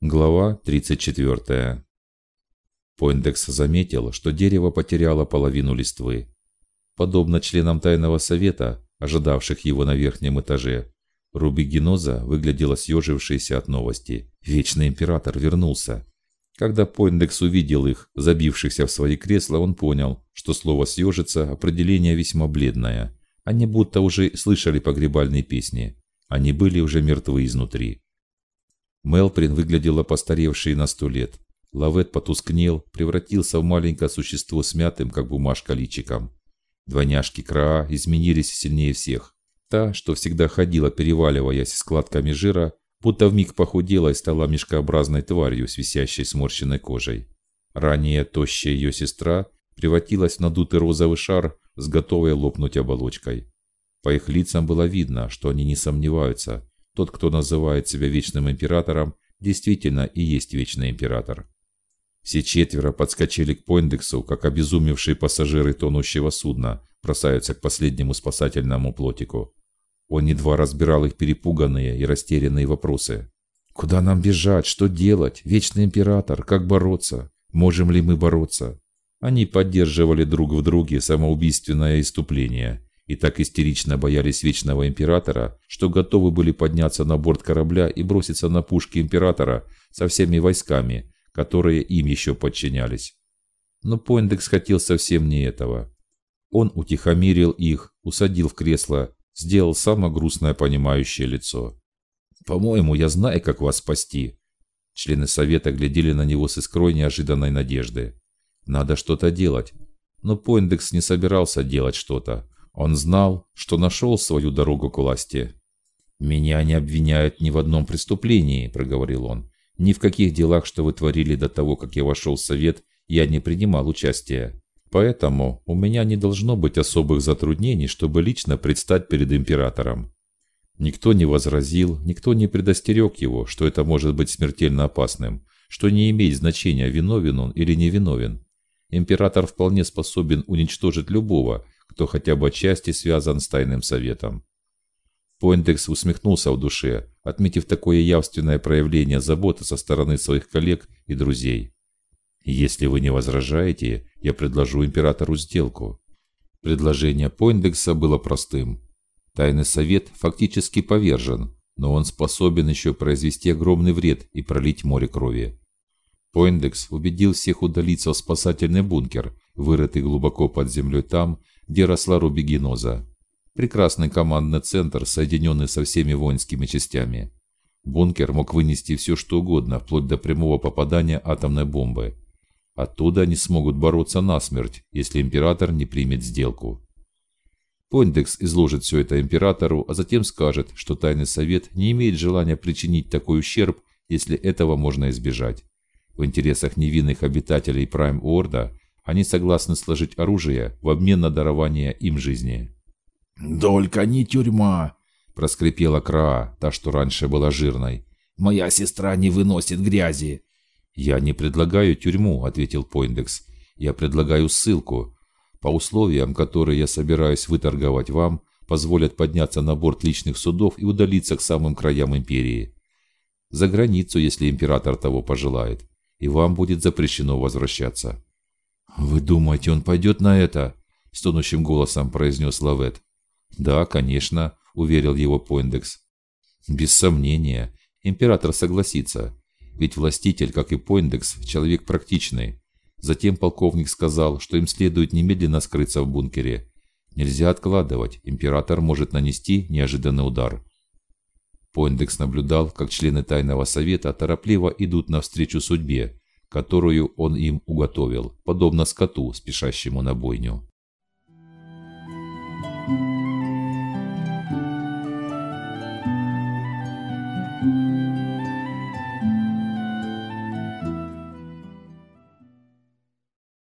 Глава 34. Поиндекс заметил, что дерево потеряло половину листвы. Подобно членам тайного совета, ожидавших его на верхнем этаже, Руби Геноза выглядела съежившейся от новости. Вечный император вернулся. Когда Поиндекс увидел их, забившихся в свои кресла, он понял, что слово «съежиться» определение весьма бледное. Они будто уже слышали погребальные песни. Они были уже мертвы изнутри. Мелприн выглядела постаревшей на сто лет. Лавет потускнел, превратился в маленькое существо с мятым, как бумажка, личиком. Двойняшки Краа изменились сильнее всех. Та, что всегда ходила, переваливаясь складками жира, будто вмиг похудела и стала мешкообразной тварью с висящей сморщенной кожей. Ранее тощая ее сестра превратилась в надутый розовый шар с готовой лопнуть оболочкой. По их лицам было видно, что они не сомневаются, тот, кто называет себя вечным императором, действительно и есть вечный император. Все четверо подскочили к Пойндексу, как обезумевшие пассажиры тонущего судна бросаются к последнему спасательному плотику. Он едва разбирал их перепуганные и растерянные вопросы. Куда нам бежать? Что делать? Вечный император, как бороться? Можем ли мы бороться? Они поддерживали друг в друге самоубийственное иступление и так истерично боялись вечного императора, что готовы были подняться на борт корабля и броситься на пушки императора со всеми войсками, которые им еще подчинялись. Но Пойндекс хотел совсем не этого. Он утихомирил их, усадил в кресло, сделал самое грустное понимающее лицо. По-моему, я знаю, как вас спасти. Члены совета глядели на него с искрой неожиданной надежды. Надо что-то делать. Но Пойндекс не собирался делать что-то. Он знал, что нашел свою дорогу к власти. Меня не обвиняют ни в одном преступлении, проговорил он. Ни в каких делах, что вы творили до того, как я вошел в совет, я не принимал участия. Поэтому у меня не должно быть особых затруднений, чтобы лично предстать перед императором. Никто не возразил, никто не предостерег его, что это может быть смертельно опасным, что не имеет значения, виновен он или невиновен. Император вполне способен уничтожить любого, кто хотя бы отчасти связан с тайным советом. Пойндекс усмехнулся в душе, отметив такое явственное проявление заботы со стороны своих коллег и друзей. Если вы не возражаете, я предложу императору сделку. Предложение Пойндекса было простым. Тайный совет фактически повержен, но он способен еще произвести огромный вред и пролить море крови. Пойндекс убедил всех удалиться в спасательный бункер, вырытый глубоко под землей там, где росла рубигеноза. Прекрасный командный центр, соединенный со всеми воинскими частями. Бункер мог вынести все, что угодно, вплоть до прямого попадания атомной бомбы. Оттуда они смогут бороться насмерть, если император не примет сделку. Пойндекс изложит все это императору, а затем скажет, что тайный совет не имеет желания причинить такой ущерб, если этого можно избежать. В интересах невинных обитателей Прайм-Орда они согласны сложить оружие в обмен на дарование им жизни. «Только не тюрьма!» – проскрипела Краа, та, что раньше была жирной. «Моя сестра не выносит грязи!» «Я не предлагаю тюрьму», – ответил Пойндекс. «Я предлагаю ссылку. По условиям, которые я собираюсь выторговать вам, позволят подняться на борт личных судов и удалиться к самым краям империи. За границу, если император того пожелает, и вам будет запрещено возвращаться. Вы думаете, он пойдет на это? стонущим голосом произнес Лавет. Да, конечно, уверил его Пойндекс. Без сомнения, император согласится, ведь властитель, как и Пойндекс, человек практичный. Затем полковник сказал, что им следует немедленно скрыться в бункере. Нельзя откладывать, император может нанести неожиданный удар. Пойндекс наблюдал, как члены тайного совета торопливо идут навстречу судьбе, которую он им уготовил, подобно скоту, спешащему на бойню.